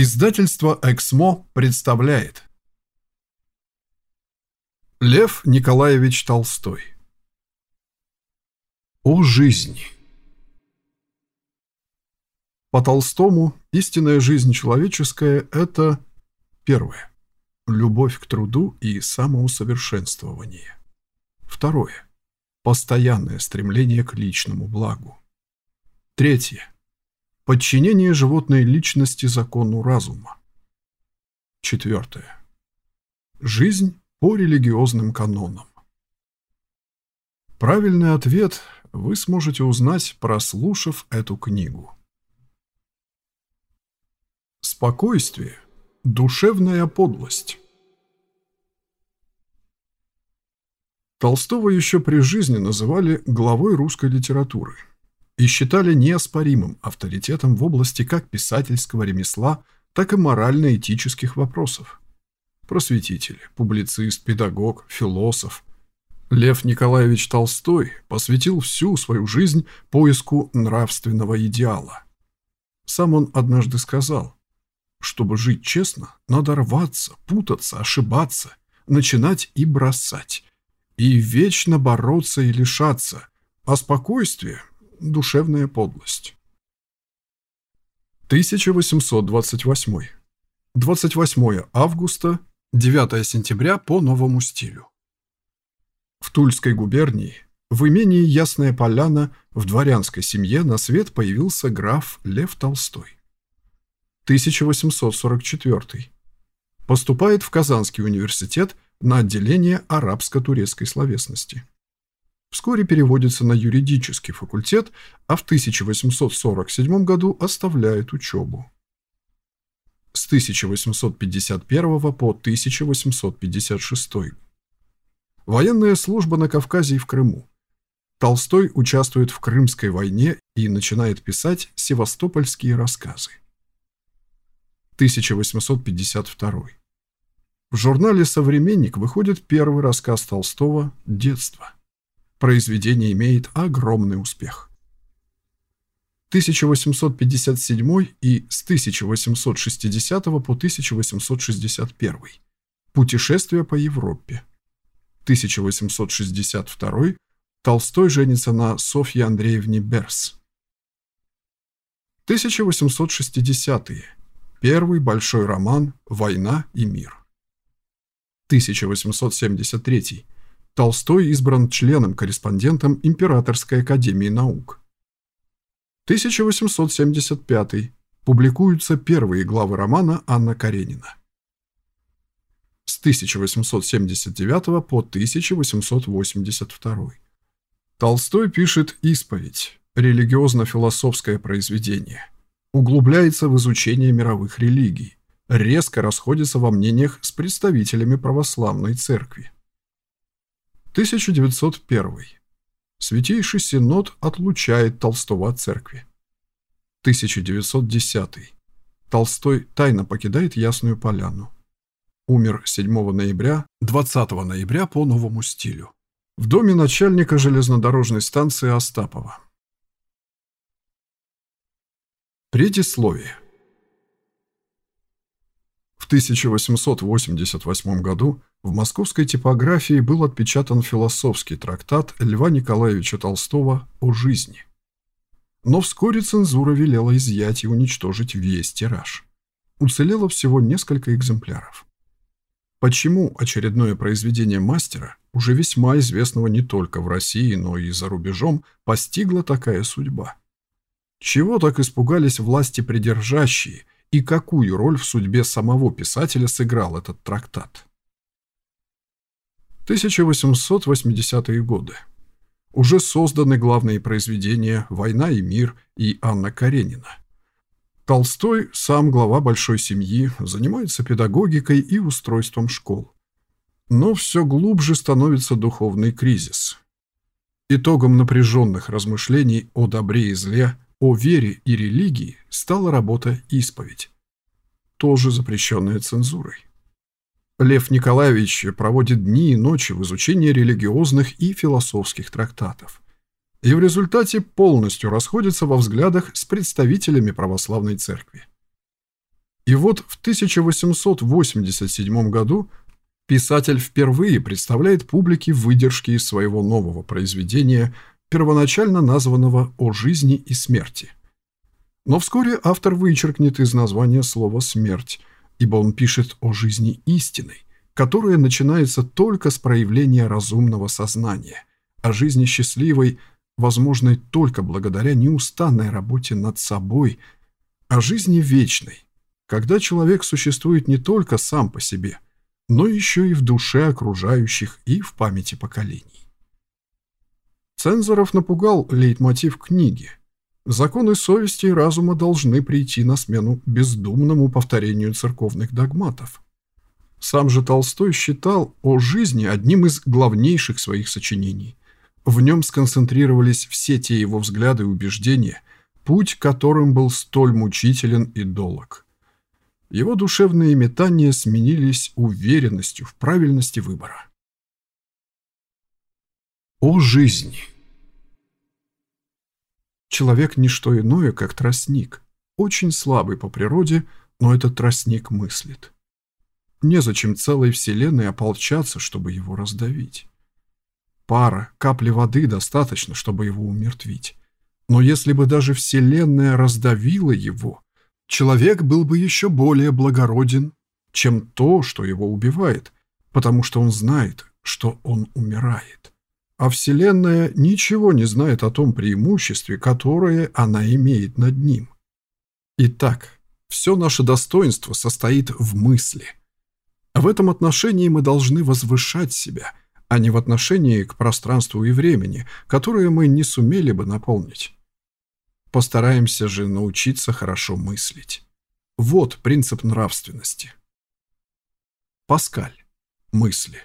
Издательство «Эксмо» представляет Лев Николаевич Толстой О жизни По Толстому истинная жизнь человеческая – это первое – любовь к труду и самоусовершенствование. Второе – постоянное стремление к личному благу. Третье – Подчинение животной личности закону разума. Четвертое. Жизнь по религиозным канонам. Правильный ответ вы сможете узнать, прослушав эту книгу. Спокойствие. Душевная подлость. Толстого еще при жизни называли главой русской литературы и считали неоспоримым авторитетом в области как писательского ремесла, так и морально-этических вопросов. Просветитель, публицист, педагог, философ. Лев Николаевич Толстой посвятил всю свою жизнь поиску нравственного идеала. Сам он однажды сказал, чтобы жить честно, надо рваться, путаться, ошибаться, начинать и бросать, и вечно бороться и лишаться, а спокойствие Душевная подлость. 1828. 28 августа, 9 сентября по новому стилю. В Тульской губернии, в имении Ясная Поляна, в дворянской семье на свет появился граф Лев Толстой. 1844. Поступает в Казанский университет на отделение арабско-турецкой словесности. Вскоре переводится на юридический факультет, а в 1847 году оставляет учебу. С 1851 по 1856. Военная служба на Кавказе и в Крыму. Толстой участвует в Крымской войне и начинает писать севастопольские рассказы. 1852. В журнале «Современник» выходит первый рассказ Толстого «Детство». Произведение имеет огромный успех. 1857 и с 1860 по 1861. Путешествие по Европе. 1862. Толстой женится на Софье Андреевне Берс. 1860-е. Первый большой роман «Война и мир». 1873. Толстой избран членом-корреспондентом Императорской академии наук. 1875. Публикуются первые главы романа Анна Каренина. С 1879 по 1882. Толстой пишет «Исповедь», религиозно-философское произведение. Углубляется в изучение мировых религий. Резко расходится во мнениях с представителями православной церкви. 1901. Святейший Синод отлучает Толстого от церкви. 1910. Толстой тайно покидает Ясную Поляну. Умер 7 ноября, 20 ноября по новому стилю. В доме начальника железнодорожной станции Остапова. Предисловие. В 1888 году в московской типографии был отпечатан философский трактат Льва Николаевича Толстого о жизни. Но вскоре цензура велела изъять и уничтожить весь тираж. Уцелело всего несколько экземпляров. Почему очередное произведение мастера, уже весьма известного не только в России, но и за рубежом, постигла такая судьба? Чего так испугались власти придержащие – и какую роль в судьбе самого писателя сыграл этот трактат. 1880-е годы. Уже созданы главные произведения «Война и мир» и «Анна Каренина». Толстой, сам глава большой семьи, занимается педагогикой и устройством школ. Но все глубже становится духовный кризис. Итогом напряженных размышлений о добре и зле о вере и религии стала работа «Исповедь», тоже запрещенная цензурой. Лев Николаевич проводит дни и ночи в изучении религиозных и философских трактатов. И в результате полностью расходится во взглядах с представителями православной церкви. И вот в 1887 году писатель впервые представляет публике выдержки из своего нового произведения, первоначально названного «О жизни и смерти». Но вскоре автор вычеркнет из названия слово «смерть», ибо он пишет о жизни истинной, которая начинается только с проявления разумного сознания, о жизни счастливой, возможной только благодаря неустанной работе над собой, о жизни вечной, когда человек существует не только сам по себе, но еще и в душе окружающих и в памяти поколений. Цензоров напугал лейтмотив книги, Законы совести и разума должны прийти на смену бездумному повторению церковных догматов. Сам же Толстой считал о жизни одним из главнейших своих сочинений. В нем сконцентрировались все те его взгляды и убеждения, путь которым был столь мучителен и долог. Его душевные метания сменились уверенностью в правильности выбора. О жизни Человек – не что иное, как тростник. Очень слабый по природе, но этот тростник мыслит. Незачем целой вселенной ополчаться, чтобы его раздавить. Пара, капли воды достаточно, чтобы его умертвить. Но если бы даже вселенная раздавила его, человек был бы еще более благороден, чем то, что его убивает, потому что он знает, что он умирает а Вселенная ничего не знает о том преимуществе, которое она имеет над ним. Итак, все наше достоинство состоит в мысли. В этом отношении мы должны возвышать себя, а не в отношении к пространству и времени, которое мы не сумели бы наполнить. Постараемся же научиться хорошо мыслить. Вот принцип нравственности. Паскаль. Мысли.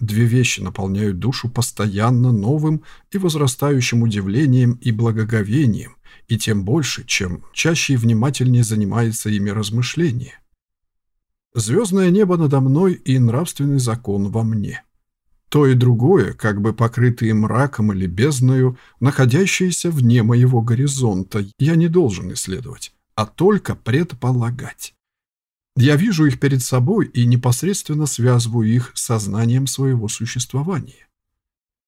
Две вещи наполняют душу постоянно новым и возрастающим удивлением и благоговением, и тем больше, чем чаще и внимательнее занимается ими размышление. Звездное небо надо мной и нравственный закон во мне. То и другое, как бы покрытые мраком или бездною, находящиеся вне моего горизонта, я не должен исследовать, а только предполагать. Я вижу их перед собой и непосредственно связываю их с сознанием своего существования.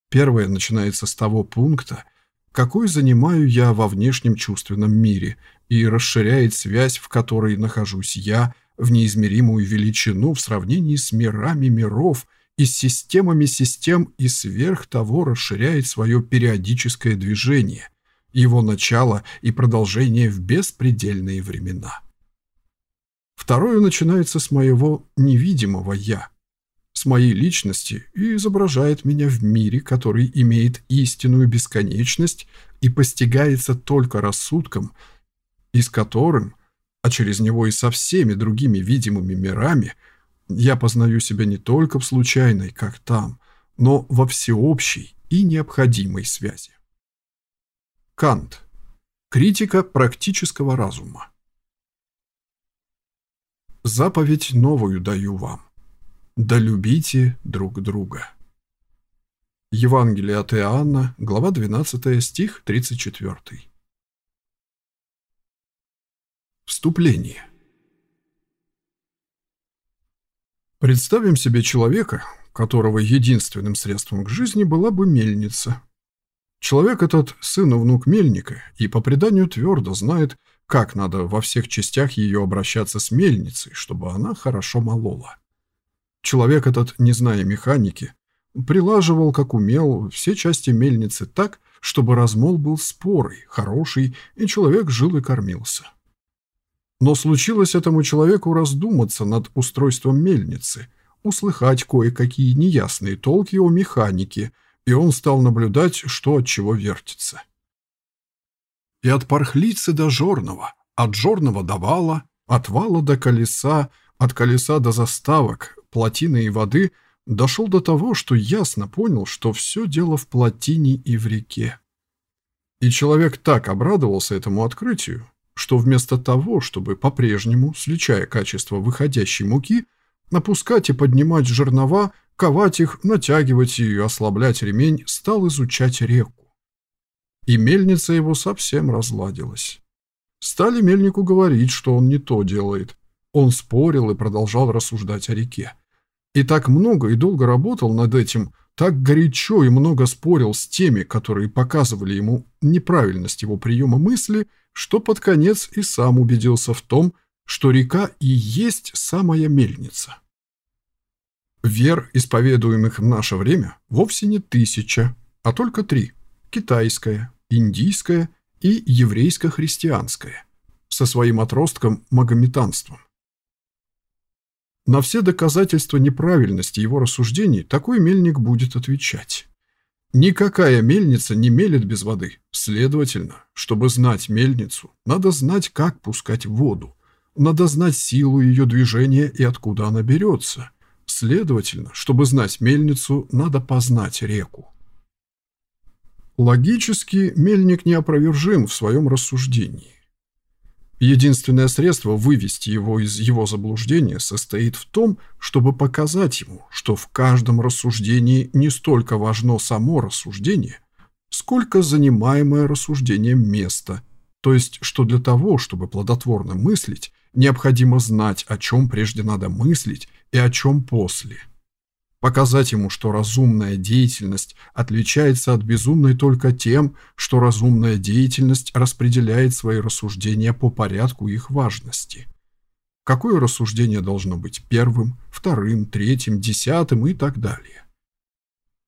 Первое начинается с того пункта, какой занимаю я во внешнем чувственном мире, и расширяет связь, в которой нахожусь я, в неизмеримую величину в сравнении с мирами миров и с системами систем, и сверх того расширяет свое периодическое движение, его начало и продолжение в беспредельные времена. Второе начинается с моего невидимого «я», с моей личности и изображает меня в мире, который имеет истинную бесконечность и постигается только рассудком, и с которым, а через него и со всеми другими видимыми мирами, я познаю себя не только в случайной, как там, но во всеобщей и необходимой связи. Кант. Критика практического разума. Заповедь новую даю вам. Да любите друг друга. Евангелие от Иоанна, глава 12, стих 34. Вступление. Представим себе человека, которого единственным средством к жизни была бы мельница. Человек этот сын и внук мельника, и по преданию твердо знает, как надо во всех частях ее обращаться с мельницей, чтобы она хорошо молола. Человек этот, не зная механики, прилаживал, как умел, все части мельницы так, чтобы размол был спорый, хороший, и человек жил и кормился. Но случилось этому человеку раздуматься над устройством мельницы, услыхать кое-какие неясные толки о механике, и он стал наблюдать, что от чего вертится. И от пархлицы до жорного, от жорного до вала, от вала до колеса, от колеса до заставок, плотины и воды дошел до того, что ясно понял, что все дело в плотине и в реке. И человек так обрадовался этому открытию, что вместо того, чтобы по-прежнему, сличая качество выходящей муки, напускать и поднимать жернова, ковать их, натягивать и ослаблять ремень, стал изучать реку и мельница его совсем разладилась. стали мельнику говорить, что он не то делает. Он спорил и продолжал рассуждать о реке. И так много и долго работал над этим, так горячо и много спорил с теми, которые показывали ему неправильность его приема мысли, что под конец и сам убедился в том, что река и есть самая мельница. Вер, исповедуемых в наше время, вовсе не тысяча, а только три – китайская, индийская и еврейско-христианская, со своим отростком – магометанством. На все доказательства неправильности его рассуждений такой мельник будет отвечать. Никакая мельница не мелет без воды. Следовательно, чтобы знать мельницу, надо знать, как пускать воду. Надо знать силу ее движения и откуда она берется. Следовательно, чтобы знать мельницу, надо познать реку. Логически мельник неопровержим в своем рассуждении. Единственное средство вывести его из его заблуждения состоит в том, чтобы показать ему, что в каждом рассуждении не столько важно само рассуждение, сколько занимаемое рассуждением место, то есть что для того, чтобы плодотворно мыслить, необходимо знать, о чем прежде надо мыслить и о чем после – Показать ему, что разумная деятельность отличается от безумной только тем, что разумная деятельность распределяет свои рассуждения по порядку их важности. Какое рассуждение должно быть первым, вторым, третьим, десятым и так далее.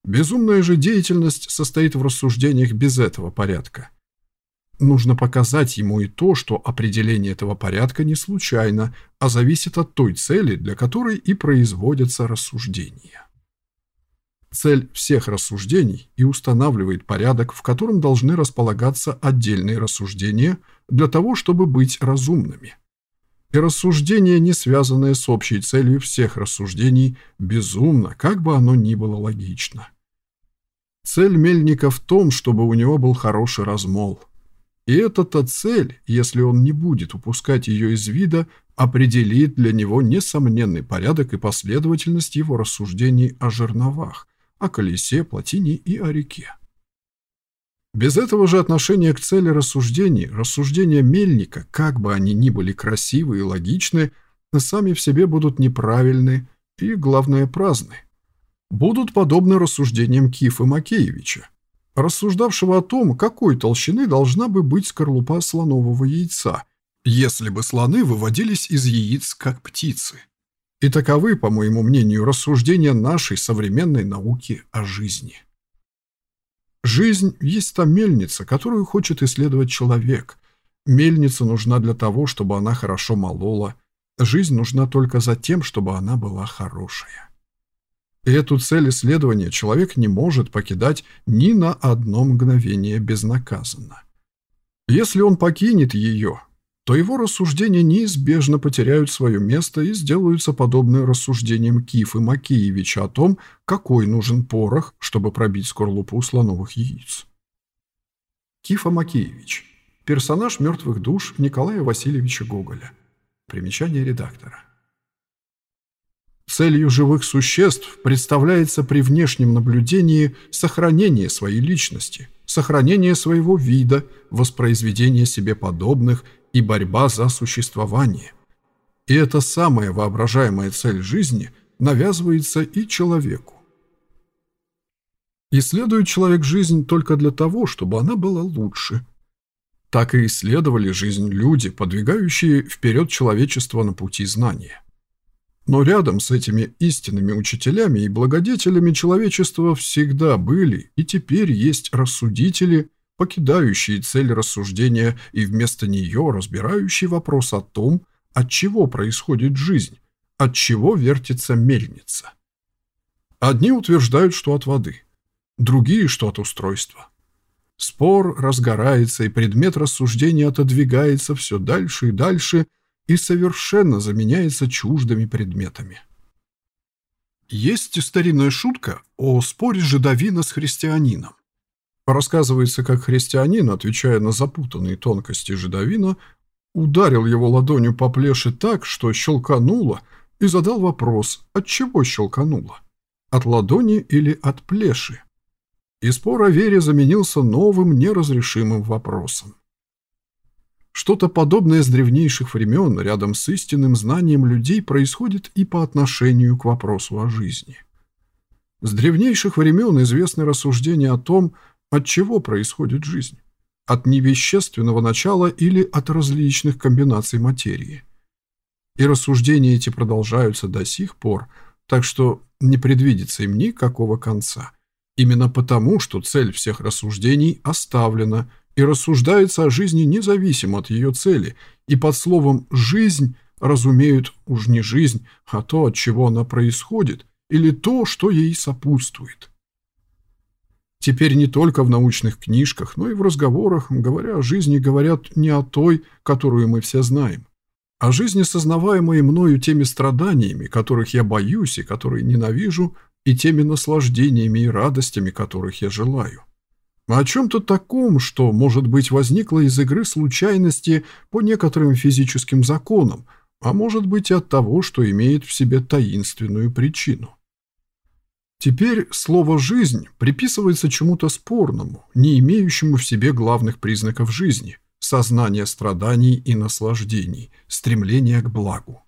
Безумная же деятельность состоит в рассуждениях без этого порядка. Нужно показать ему и то, что определение этого порядка не случайно, а зависит от той цели, для которой и производятся рассуждения цель всех рассуждений и устанавливает порядок, в котором должны располагаться отдельные рассуждения для того, чтобы быть разумными. И рассуждение, не связанное с общей целью всех рассуждений, безумно, как бы оно ни было логично. Цель мельника в том, чтобы у него был хороший размол. И эта-то цель, если он не будет упускать ее из вида, определит для него несомненный порядок и последовательность его рассуждений о жерновах, о колесе, плотине и о реке. Без этого же отношения к цели рассуждений, рассуждения мельника, как бы они ни были красивы и логичны, сами в себе будут неправильны и, главное, праздны. Будут подобны рассуждениям Кифа Макеевича, рассуждавшего о том, какой толщины должна бы быть скорлупа слонового яйца, если бы слоны выводились из яиц, как птицы. И таковы, по моему мнению, рассуждения нашей современной науки о жизни. Жизнь есть та мельница, которую хочет исследовать человек. Мельница нужна для того, чтобы она хорошо молола. Жизнь нужна только за тем, чтобы она была хорошая. И эту цель исследования человек не может покидать ни на одно мгновение безнаказанно. Если он покинет ее, то его рассуждения неизбежно потеряют свое место и сделаются подобны рассуждениям Кифы Макеевича о том, какой нужен порох, чтобы пробить скорлупу слоновых яиц. Кифа Макеевич. Персонаж «Мертвых душ» Николая Васильевича Гоголя. Примечание редактора. Целью живых существ представляется при внешнем наблюдении сохранение своей личности, сохранение своего вида, воспроизведение себе подобных и борьба за существование. И эта самая воображаемая цель жизни навязывается и человеку. Исследует человек жизнь только для того, чтобы она была лучше. Так и исследовали жизнь люди, подвигающие вперед человечество на пути знания. Но рядом с этими истинными учителями и благодетелями человечества всегда были и теперь есть рассудители, покидающие цель рассуждения и вместо нее разбирающие вопрос о том, от чего происходит жизнь, от чего вертится мельница. Одни утверждают, что от воды, другие, что от устройства. Спор разгорается, и предмет рассуждения отодвигается все дальше и дальше и совершенно заменяется чуждыми предметами. Есть старинная шутка о споре жидовина с христианином. Рассказывается, как христианин, отвечая на запутанные тонкости жидовина, ударил его ладонью по плеше так, что щелкануло, и задал вопрос, от чего щелкануло? От ладони или от плеши? И спор о вере заменился новым неразрешимым вопросом. Что-то подобное с древнейших времен рядом с истинным знанием людей происходит и по отношению к вопросу о жизни. С древнейших времен известны рассуждения о том, от чего происходит жизнь. От невещественного начала или от различных комбинаций материи. И рассуждения эти продолжаются до сих пор, так что не предвидится им никакого конца. Именно потому, что цель всех рассуждений оставлена – и рассуждается о жизни независимо от ее цели, и под словом «жизнь» разумеют уж не жизнь, а то, от чего она происходит, или то, что ей сопутствует. Теперь не только в научных книжках, но и в разговорах, говоря о жизни, говорят не о той, которую мы все знаем, о жизни, сознаваемой мною теми страданиями, которых я боюсь и которые ненавижу, и теми наслаждениями и радостями, которых я желаю о чем-то таком, что, может быть, возникло из игры случайности по некоторым физическим законам, а может быть от того, что имеет в себе таинственную причину. Теперь слово «жизнь» приписывается чему-то спорному, не имеющему в себе главных признаков жизни – сознания страданий и наслаждений, стремления к благу.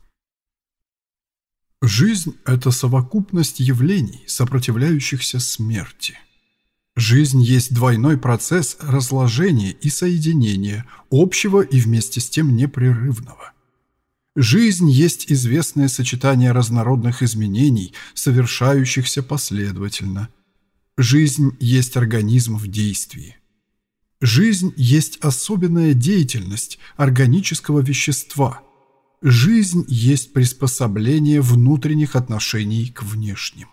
Жизнь – это совокупность явлений, сопротивляющихся смерти. Жизнь есть двойной процесс разложения и соединения, общего и вместе с тем непрерывного. Жизнь есть известное сочетание разнородных изменений, совершающихся последовательно. Жизнь есть организм в действии. Жизнь есть особенная деятельность органического вещества. Жизнь есть приспособление внутренних отношений к внешним.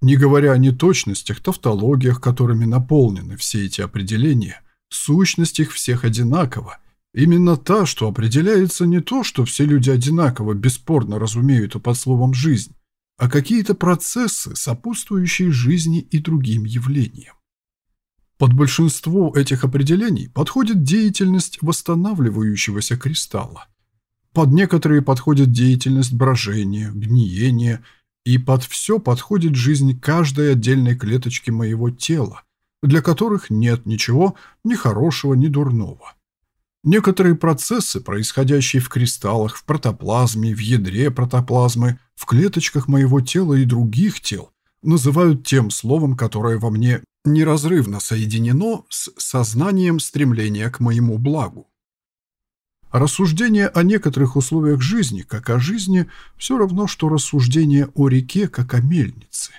Не говоря о неточностях, тавтологиях, которыми наполнены все эти определения, сущность их всех одинакова. Именно та, что определяется не то, что все люди одинаково бесспорно разумеют под словом «жизнь», а какие-то процессы, сопутствующие жизни и другим явлениям. Под большинство этих определений подходит деятельность восстанавливающегося кристалла. Под некоторые подходит деятельность брожения, гниения – и под все подходит жизнь каждой отдельной клеточки моего тела, для которых нет ничего ни хорошего, ни дурного. Некоторые процессы, происходящие в кристаллах, в протоплазме, в ядре протоплазмы, в клеточках моего тела и других тел, называют тем словом, которое во мне неразрывно соединено с сознанием стремления к моему благу. Рассуждение о некоторых условиях жизни, как о жизни, все равно, что рассуждение о реке, как о мельнице.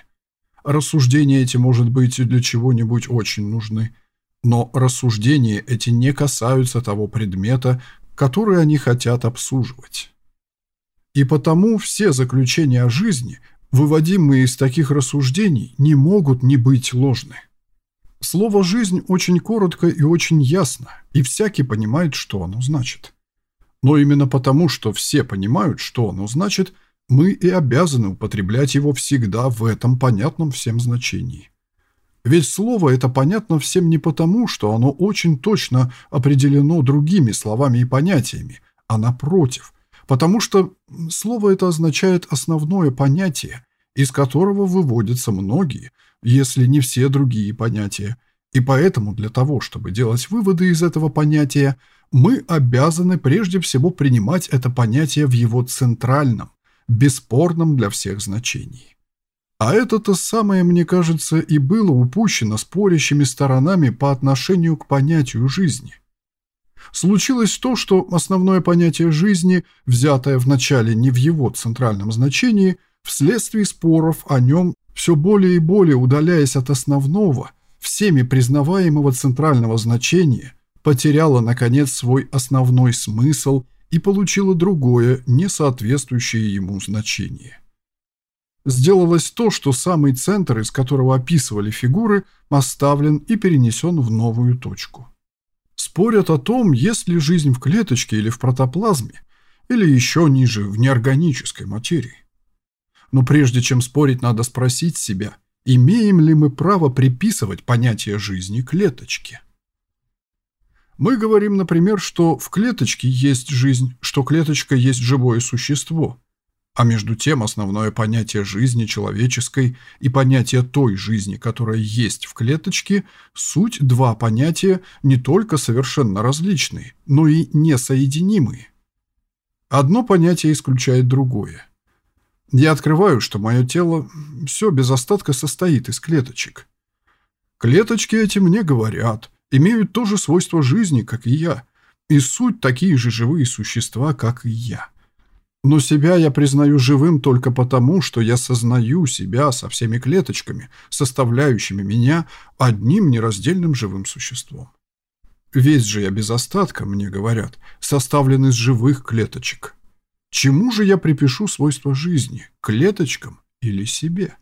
Рассуждения эти, может быть, для чего-нибудь очень нужны, но рассуждения эти не касаются того предмета, который они хотят обсуживать. И потому все заключения о жизни, выводимые из таких рассуждений, не могут не быть ложны. Слово «жизнь» очень коротко и очень ясно, и всякий понимает, что оно значит. Но именно потому, что все понимают, что оно значит, мы и обязаны употреблять его всегда в этом понятном всем значении. Ведь слово это понятно всем не потому, что оно очень точно определено другими словами и понятиями, а напротив, потому что слово это означает основное понятие, из которого выводятся многие, если не все другие понятия, и поэтому для того, чтобы делать выводы из этого понятия, мы обязаны прежде всего принимать это понятие в его центральном, бесспорном для всех значении. А это-то самое, мне кажется, и было упущено спорящими сторонами по отношению к понятию жизни. Случилось то, что основное понятие жизни, взятое вначале не в его центральном значении, вследствие споров о нем, все более и более удаляясь от основного, всеми признаваемого центрального значения, потеряла, наконец, свой основной смысл и получила другое, не соответствующее ему значение. Сделалось то, что самый центр, из которого описывали фигуры, оставлен и перенесен в новую точку. Спорят о том, есть ли жизнь в клеточке или в протоплазме, или еще ниже, в неорганической материи. Но прежде чем спорить, надо спросить себя, имеем ли мы право приписывать понятие жизни клеточке. Мы говорим, например, что в клеточке есть жизнь, что клеточка есть живое существо. А между тем основное понятие жизни человеческой и понятие той жизни, которая есть в клеточке, суть два понятия не только совершенно различные, но и несоединимые. Одно понятие исключает другое. Я открываю, что мое тело все без остатка состоит из клеточек. Клеточки эти мне говорят, имеют то же свойство жизни, как и я, и суть такие же живые существа, как и я. Но себя я признаю живым только потому, что я сознаю себя со всеми клеточками, составляющими меня одним нераздельным живым существом. Весь же я без остатка, мне говорят, составлен из живых клеточек. Чему же я припишу свойства жизни, клеточкам или себе?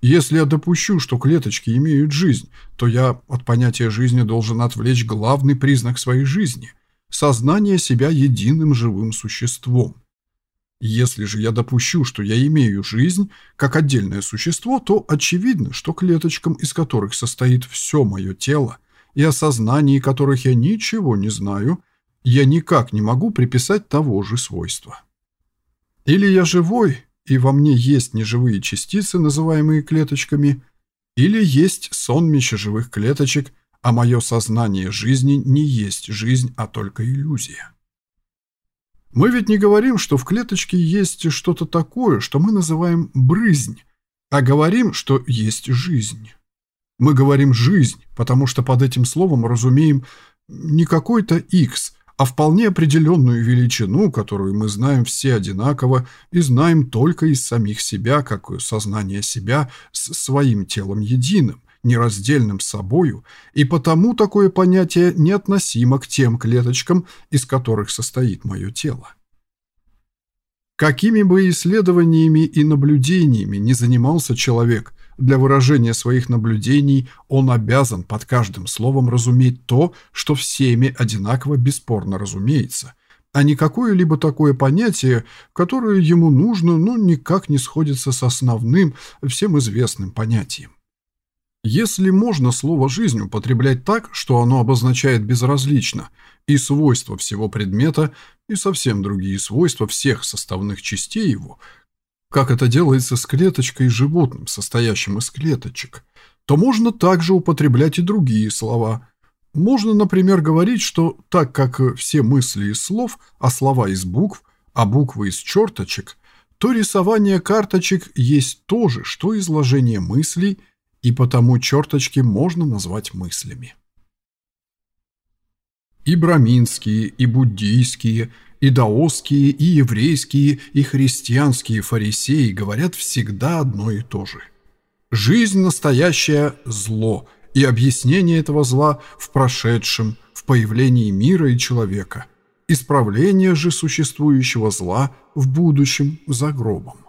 Если я допущу, что клеточки имеют жизнь, то я от понятия жизни должен отвлечь главный признак своей жизни – сознание себя единым живым существом. Если же я допущу, что я имею жизнь как отдельное существо, то очевидно, что клеточкам, из которых состоит все мое тело, и о сознании которых я ничего не знаю, я никак не могу приписать того же свойства. Или я живой, и во мне есть неживые частицы, называемые клеточками, или есть сонмище живых клеточек, а мое сознание жизни не есть жизнь, а только иллюзия. Мы ведь не говорим, что в клеточке есть что-то такое, что мы называем брызнь, а говорим, что есть жизнь. Мы говорим «жизнь», потому что под этим словом разумеем не какой-то x, а вполне определенную величину, которую мы знаем все одинаково и знаем только из самих себя, как сознание себя с своим телом единым, нераздельным собою, и потому такое понятие неотносимо к тем клеточкам, из которых состоит мое тело. Какими бы исследованиями и наблюдениями не занимался человек, для выражения своих наблюдений он обязан под каждым словом разуметь то, что всеми одинаково бесспорно разумеется, а не какое-либо такое понятие, которое ему нужно, но никак не сходится с основным, всем известным понятием. Если можно слово «жизнь» употреблять так, что оно обозначает безразлично и свойства всего предмета, и совсем другие свойства всех составных частей его, как это делается с клеточкой и животным, состоящим из клеточек, то можно также употреблять и другие слова. Можно, например, говорить, что так как все мысли из слов, а слова из букв, а буквы из черточек, то рисование карточек есть то же, что изложение мыслей – и потому черточки можно назвать мыслями. И браминские, и буддийские, и даосские, и еврейские, и христианские фарисеи говорят всегда одно и то же. Жизнь настоящая – зло, и объяснение этого зла в прошедшем, в появлении мира и человека, исправление же существующего зла в будущем за гробом.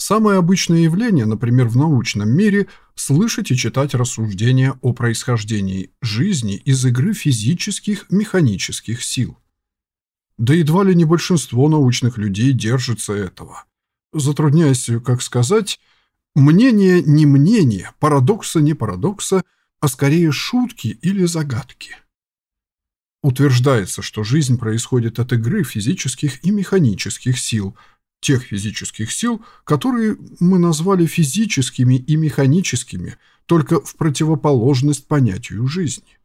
Самое обычное явление, например, в научном мире, слышать и читать рассуждения о происхождении жизни из игры физических механических сил. Да едва ли не большинство научных людей держится этого. Затрудняясь, как сказать, мнение не мнение, парадокса не парадокса, а скорее шутки или загадки. Утверждается, что жизнь происходит от игры физических и механических сил – тех физических сил, которые мы назвали физическими и механическими, только в противоположность понятию жизни.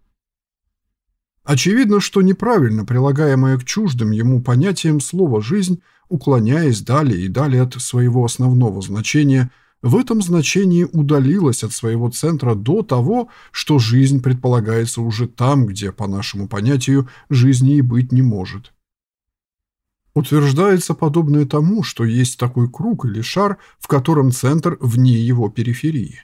Очевидно, что неправильно прилагаемое к чуждым ему понятиям слово «жизнь», уклоняясь далее и далее от своего основного значения, в этом значении удалилось от своего центра до того, что жизнь предполагается уже там, где, по нашему понятию, жизни и быть не может. Утверждается подобное тому, что есть такой круг или шар, в котором центр вне его периферии.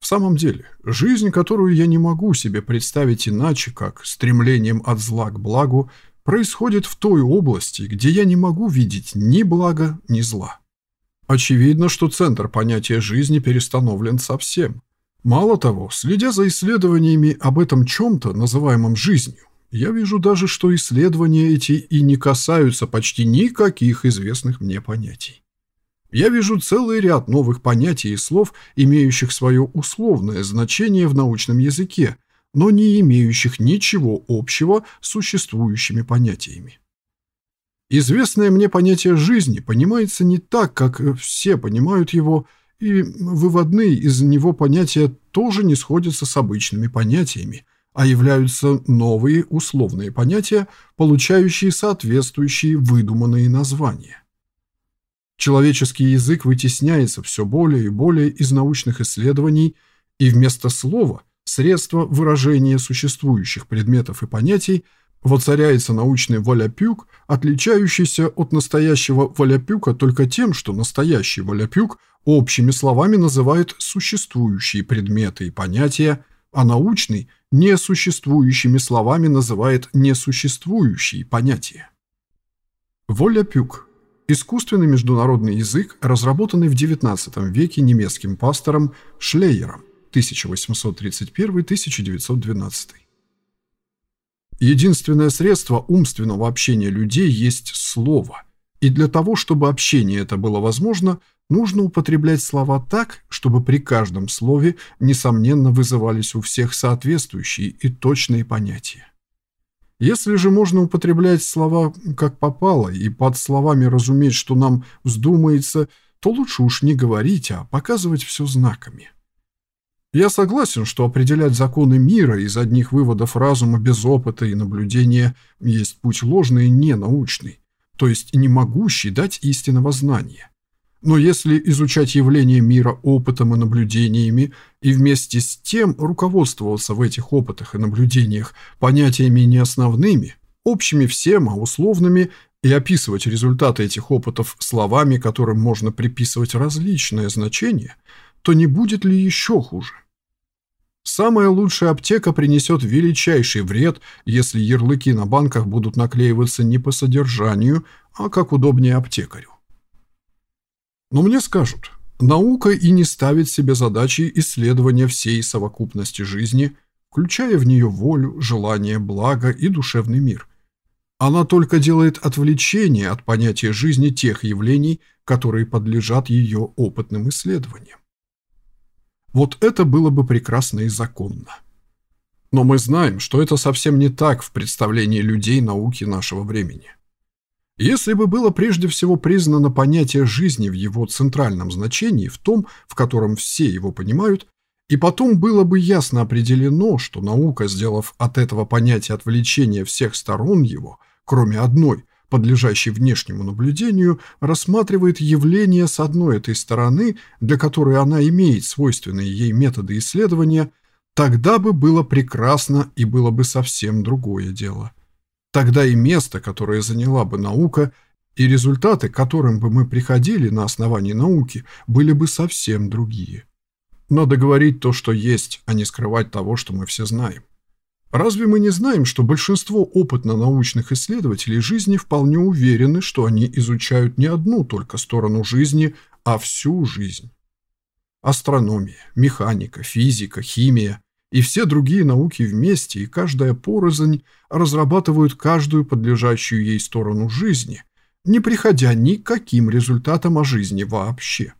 В самом деле, жизнь, которую я не могу себе представить иначе, как стремлением от зла к благу, происходит в той области, где я не могу видеть ни блага, ни зла. Очевидно, что центр понятия жизни перестановлен совсем. Мало того, следя за исследованиями об этом чем-то, называемом жизнью, я вижу даже, что исследования эти и не касаются почти никаких известных мне понятий. Я вижу целый ряд новых понятий и слов, имеющих свое условное значение в научном языке, но не имеющих ничего общего с существующими понятиями. Известное мне понятие жизни понимается не так, как все понимают его, и выводные из него понятия тоже не сходятся с обычными понятиями, а являются новые условные понятия, получающие соответствующие выдуманные названия. Человеческий язык вытесняется все более и более из научных исследований, и вместо слова – средства выражения существующих предметов и понятий – воцаряется научный валяпюк, отличающийся от настоящего валяпюка только тем, что настоящий валяпюк общими словами называет существующие предметы и понятия, а научный несуществующими словами называет несуществующие понятия. Воляпюк – искусственный международный язык, разработанный в XIX веке немецким пастором Шлейером 1831-1912. Единственное средство умственного общения людей есть слово. И для того, чтобы общение это было возможно, нужно употреблять слова так, чтобы при каждом слове, несомненно, вызывались у всех соответствующие и точные понятия. Если же можно употреблять слова как попало и под словами разуметь, что нам вздумается, то лучше уж не говорить, а показывать все знаками. Я согласен, что определять законы мира из одних выводов разума без опыта и наблюдения есть путь ложный и ненаучный, то есть не могущий дать истинного знания. Но если изучать явления мира опытом и наблюдениями и вместе с тем руководствоваться в этих опытах и наблюдениях понятиями не основными, общими всем, а условными, и описывать результаты этих опытов словами, которым можно приписывать различное значение – то не будет ли еще хуже? Самая лучшая аптека принесет величайший вред, если ярлыки на банках будут наклеиваться не по содержанию, а как удобнее аптекарю. Но мне скажут, наука и не ставит себе задачи исследования всей совокупности жизни, включая в нее волю, желание, благо и душевный мир. Она только делает отвлечение от понятия жизни тех явлений, которые подлежат ее опытным исследованиям. Вот это было бы прекрасно и законно. Но мы знаем, что это совсем не так в представлении людей науки нашего времени. Если бы было прежде всего признано понятие жизни в его центральном значении, в том, в котором все его понимают, и потом было бы ясно определено, что наука, сделав от этого понятия отвлечения всех сторон его, кроме одной, подлежащий внешнему наблюдению, рассматривает явление с одной этой стороны, для которой она имеет свойственные ей методы исследования, тогда бы было прекрасно и было бы совсем другое дело. Тогда и место, которое заняла бы наука, и результаты, к которым бы мы приходили на основании науки, были бы совсем другие. Надо говорить то, что есть, а не скрывать того, что мы все знаем. Разве мы не знаем, что большинство опытно-научных исследователей жизни вполне уверены, что они изучают не одну только сторону жизни, а всю жизнь? Астрономия, механика, физика, химия и все другие науки вместе и каждая порознь разрабатывают каждую подлежащую ей сторону жизни, не приходя ни к каким результатам о жизни вообще.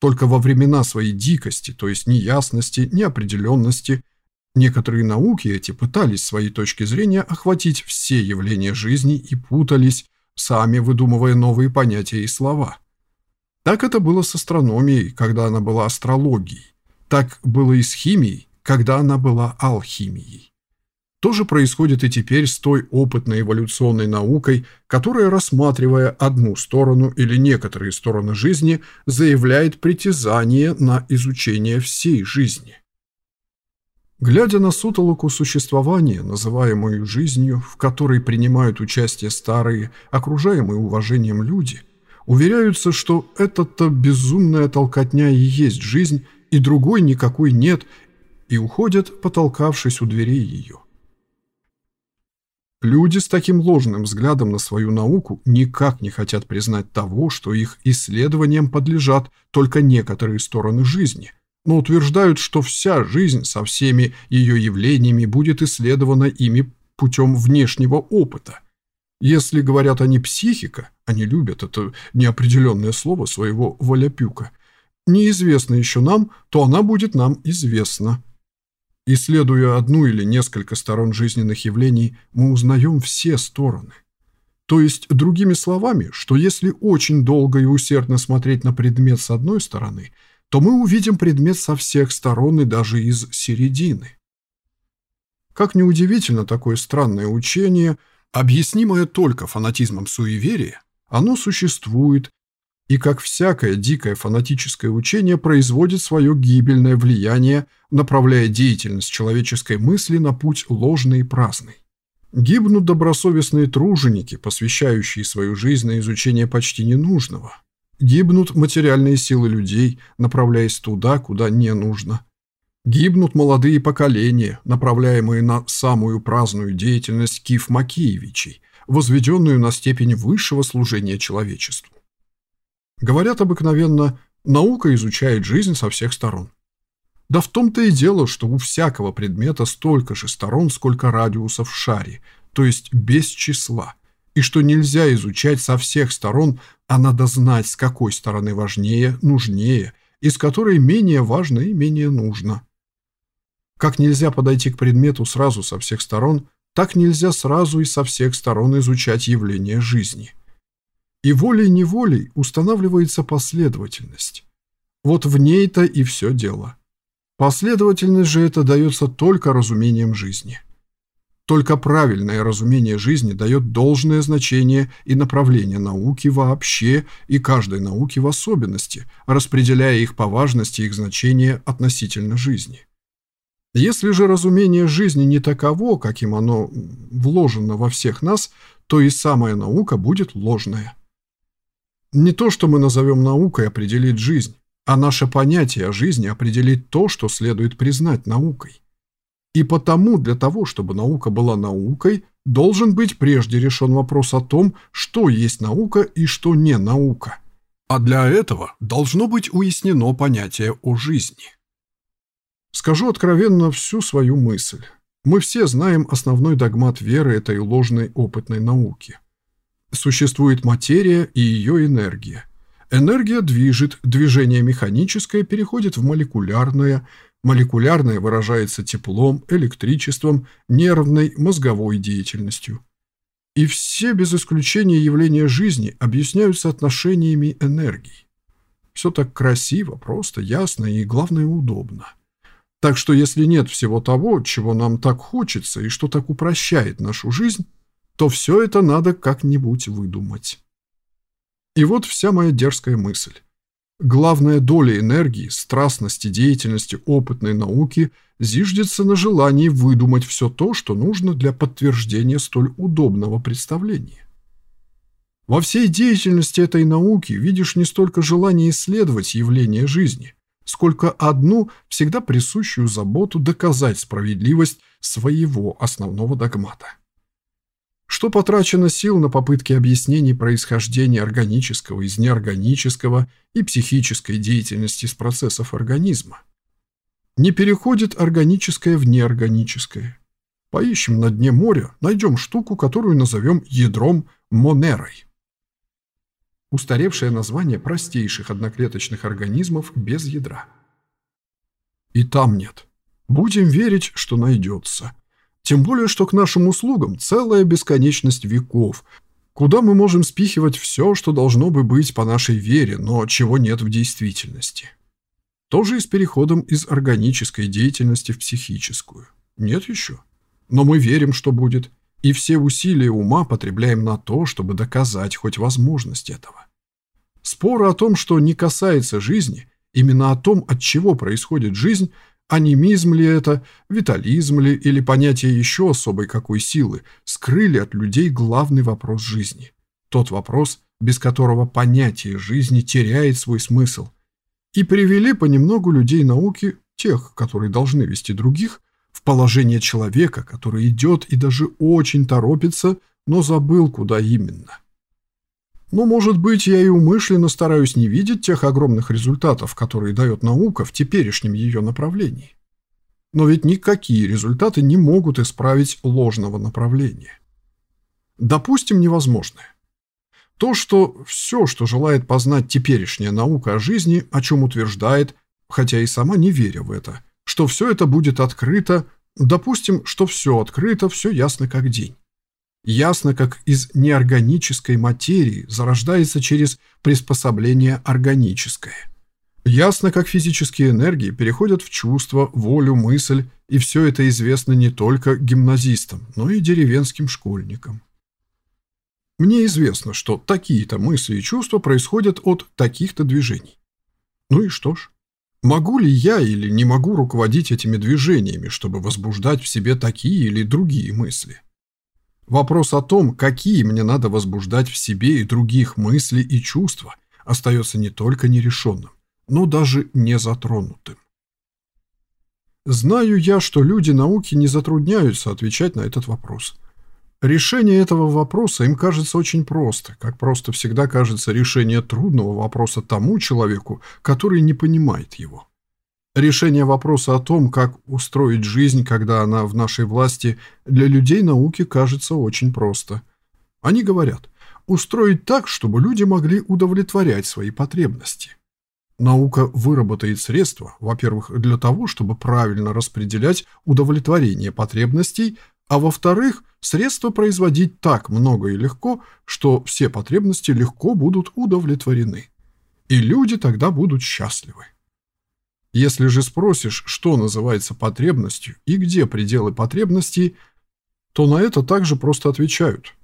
Только во времена своей дикости, то есть неясности, неопределенности – Некоторые науки эти пытались своей точки зрения охватить все явления жизни и путались, сами выдумывая новые понятия и слова. Так это было с астрономией, когда она была астрологией. Так было и с химией, когда она была алхимией. То же происходит и теперь с той опытной эволюционной наукой, которая, рассматривая одну сторону или некоторые стороны жизни, заявляет притязание на изучение всей жизни. Глядя на сутолоку существования, называемую жизнью, в которой принимают участие старые, окружаемые уважением люди, уверяются, что это-то безумная толкотня и есть жизнь, и другой никакой нет, и уходят, потолкавшись у дверей ее. Люди с таким ложным взглядом на свою науку никак не хотят признать того, что их исследованиям подлежат только некоторые стороны жизни – но утверждают, что вся жизнь со всеми ее явлениями будет исследована ими путем внешнего опыта. Если говорят они психика, они любят это неопределенное слово своего Валяпюка, неизвестно еще нам, то она будет нам известна. Исследуя одну или несколько сторон жизненных явлений, мы узнаем все стороны. То есть, другими словами, что если очень долго и усердно смотреть на предмет с одной стороны, то мы увидим предмет со всех сторон и даже из середины. Как неудивительно такое странное учение, объяснимое только фанатизмом суеверия, оно существует, и как всякое дикое фанатическое учение производит свое гибельное влияние, направляя деятельность человеческой мысли на путь ложный и праздный. Гибнут добросовестные труженики, посвящающие свою жизнь на изучение почти ненужного. Гибнут материальные силы людей, направляясь туда, куда не нужно. Гибнут молодые поколения, направляемые на самую праздную деятельность Киф Макеевичей, возведенную на степень высшего служения человечеству. Говорят обыкновенно, наука изучает жизнь со всех сторон. Да в том-то и дело, что у всякого предмета столько же сторон, сколько радиусов в шаре, то есть без числа, и что нельзя изучать со всех сторон, а надо знать, с какой стороны важнее, нужнее, и с которой менее важно и менее нужно. Как нельзя подойти к предмету сразу со всех сторон, так нельзя сразу и со всех сторон изучать явления жизни. И волей-неволей устанавливается последовательность. Вот в ней-то и все дело. Последовательность же это дается только разумением жизни. Только правильное разумение жизни дает должное значение и направление науки вообще и каждой науки в особенности, распределяя их по важности их значения относительно жизни. Если же разумение жизни не таково, каким оно вложено во всех нас, то и самая наука будет ложная. Не то, что мы назовем наукой, определить жизнь, а наше понятие о жизни определить то, что следует признать наукой. И потому для того, чтобы наука была наукой, должен быть прежде решен вопрос о том, что есть наука и что не наука. А для этого должно быть уяснено понятие о жизни. Скажу откровенно всю свою мысль. Мы все знаем основной догмат веры этой ложной опытной науки. Существует материя и ее энергия – Энергия движет, движение механическое переходит в молекулярное, молекулярное выражается теплом, электричеством, нервной, мозговой деятельностью. И все без исключения явления жизни объясняются отношениями энергий. Все так красиво, просто, ясно и, главное, удобно. Так что если нет всего того, чего нам так хочется и что так упрощает нашу жизнь, то все это надо как-нибудь выдумать. И вот вся моя дерзкая мысль. Главная доля энергии, страстности, деятельности опытной науки зиждется на желании выдумать все то, что нужно для подтверждения столь удобного представления. Во всей деятельности этой науки видишь не столько желание исследовать явления жизни, сколько одну, всегда присущую заботу доказать справедливость своего основного догмата что потрачено сил на попытки объяснений происхождения органического из неорганического и психической деятельности с процессов организма. Не переходит органическое в неорганическое. Поищем на дне моря, найдем штуку, которую назовем ядром Монерой. Устаревшее название простейших одноклеточных организмов без ядра. И там нет. Будем верить, что найдется. Тем более, что к нашим услугам целая бесконечность веков, куда мы можем спихивать все, что должно бы быть по нашей вере, но чего нет в действительности. Тоже и с переходом из органической деятельности в психическую. Нет еще. Но мы верим, что будет, и все усилия ума потребляем на то, чтобы доказать хоть возможность этого. Споры о том, что не касается жизни, именно о том, от чего происходит жизнь – Анимизм ли это, витализм ли или понятие еще особой какой силы скрыли от людей главный вопрос жизни. Тот вопрос, без которого понятие жизни теряет свой смысл. И привели понемногу людей науки, тех, которые должны вести других, в положение человека, который идет и даже очень торопится, но забыл, куда именно. Но, может быть, я и умышленно стараюсь не видеть тех огромных результатов, которые дает наука в теперешнем ее направлении. Но ведь никакие результаты не могут исправить ложного направления. Допустим, невозможное. То, что все, что желает познать теперешняя наука о жизни, о чем утверждает, хотя и сама не веря в это, что все это будет открыто, допустим, что все открыто, все ясно как день. Ясно, как из неорганической материи зарождается через приспособление органическое. Ясно, как физические энергии переходят в чувство, волю, мысль, и все это известно не только гимназистам, но и деревенским школьникам. Мне известно, что такие-то мысли и чувства происходят от таких-то движений. Ну и что ж? Могу ли я или не могу руководить этими движениями, чтобы возбуждать в себе такие или другие мысли? Вопрос о том, какие мне надо возбуждать в себе и других мысли и чувства, остается не только нерешенным, но даже не затронутым. Знаю я, что люди науки не затрудняются отвечать на этот вопрос. Решение этого вопроса им кажется очень просто, как просто всегда кажется решение трудного вопроса тому человеку, который не понимает его. Решение вопроса о том, как устроить жизнь, когда она в нашей власти, для людей науки кажется очень просто. Они говорят, устроить так, чтобы люди могли удовлетворять свои потребности. Наука выработает средства, во-первых, для того, чтобы правильно распределять удовлетворение потребностей, а во-вторых, средства производить так много и легко, что все потребности легко будут удовлетворены. И люди тогда будут счастливы. Если же спросишь, что называется потребностью и где пределы потребностей, то на это также просто отвечают.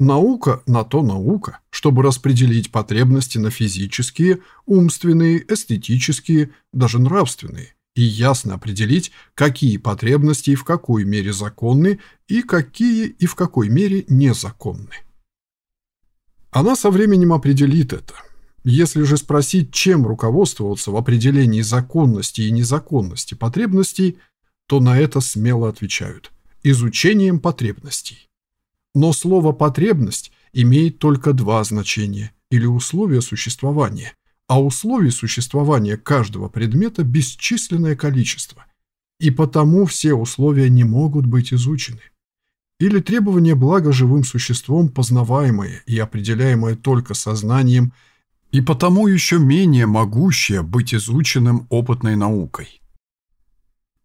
Наука на то наука, чтобы распределить потребности на физические, умственные, эстетические, даже нравственные, и ясно определить, какие потребности и в какой мере законны, и какие и в какой мере незаконны. Она со временем определит это, если же спросить, чем руководствоваться в определении законности и незаконности потребностей, то на это смело отвечают – изучением потребностей. Но слово «потребность» имеет только два значения или условия существования, а условий существования каждого предмета бесчисленное количество, и потому все условия не могут быть изучены. Или требование блага живым существом познаваемое и определяемое только сознанием – и потому еще менее могущее быть изученным опытной наукой.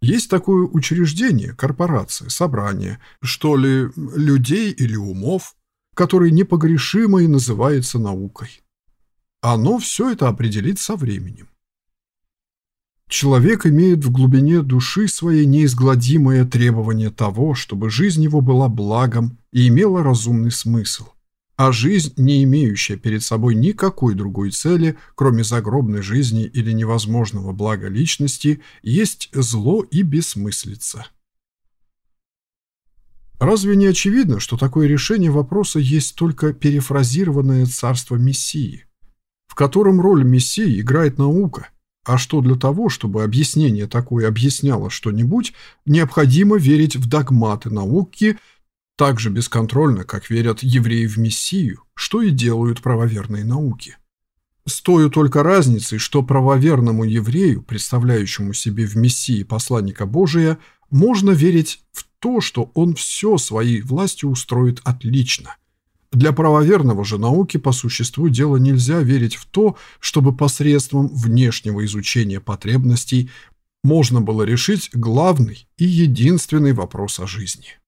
Есть такое учреждение, корпорация, собрание, что ли, людей или умов, который непогрешимо и называется наукой. Оно все это определит со временем. Человек имеет в глубине души своей неизгладимое требование того, чтобы жизнь его была благом и имела разумный смысл – а жизнь, не имеющая перед собой никакой другой цели, кроме загробной жизни или невозможного блага личности, есть зло и бессмыслица. Разве не очевидно, что такое решение вопроса есть только перефразированное царство Мессии, в котором роль Мессии играет наука, а что для того, чтобы объяснение такое объясняло что-нибудь, необходимо верить в догматы науки – так же бесконтрольно, как верят евреи в Мессию, что и делают правоверные науки. С той только разницей, что правоверному еврею, представляющему себе в Мессии посланника Божия, можно верить в то, что он все своей властью устроит отлично. Для правоверного же науки по существу дела нельзя верить в то, чтобы посредством внешнего изучения потребностей можно было решить главный и единственный вопрос о жизни.